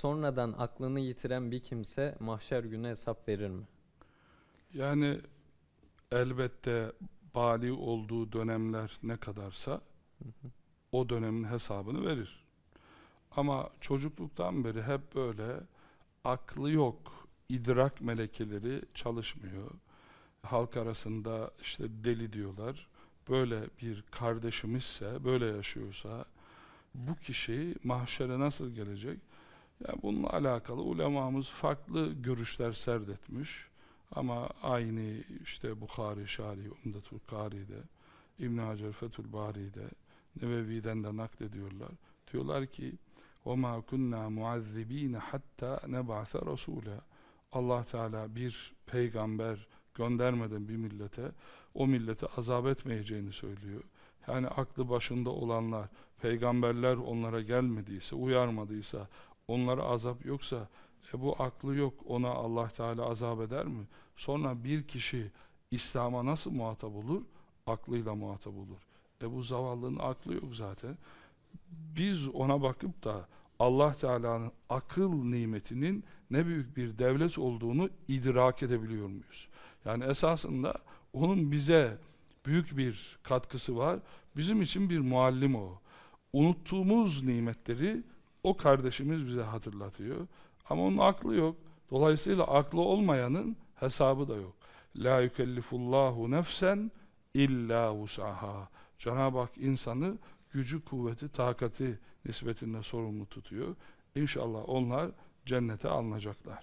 sonradan aklını yitiren bir kimse mahşer günü hesap verir mi? Yani elbette bali olduğu dönemler ne kadarsa o dönemin hesabını verir. Ama çocukluktan beri hep böyle aklı yok, idrak melekeleri çalışmıyor. Halk arasında işte deli diyorlar. Böyle bir kardeşimizse, böyle yaşıyorsa bu kişi mahşere nasıl gelecek? Yani bununla alakalı ulemamız farklı görüşler serdetmiş. Ama aynı işte Bukhari, Şari, Umdatul Kari'de, İbn Hacer Fethül Bari'de, Nevevi'den de naklediyorlar. Diyorlar ki وَمَا كُنَّا مُعَذِّب۪ينَ حَتَّى نَبَعْثَ رَسُولًا Allah Teala bir peygamber göndermeden bir millete o millete azap etmeyeceğini söylüyor. Yani aklı başında olanlar, peygamberler onlara gelmediyse, uyarmadıysa, onlara azap yoksa, e bu aklı yok, ona Allah Teala azap eder mi? Sonra bir kişi İslam'a nasıl muhatap olur? Aklıyla muhatap olur. E bu zavallının aklı yok zaten. Biz ona bakıp da Allah Teala'nın akıl nimetinin ne büyük bir devlet olduğunu idrak edebiliyor muyuz? Yani esasında onun bize büyük bir katkısı var. Bizim için bir muallim o. Unuttuğumuz nimetleri o kardeşimiz bize hatırlatıyor. Ama onun aklı yok. Dolayısıyla aklı olmayanın hesabı da yok. La yükellifullahu nefsen illa vus'aha. Cenab-ı Hak insanı gücü, kuvveti, takati nispetinde sorumlu tutuyor. İnşallah onlar cennete alınacaklar.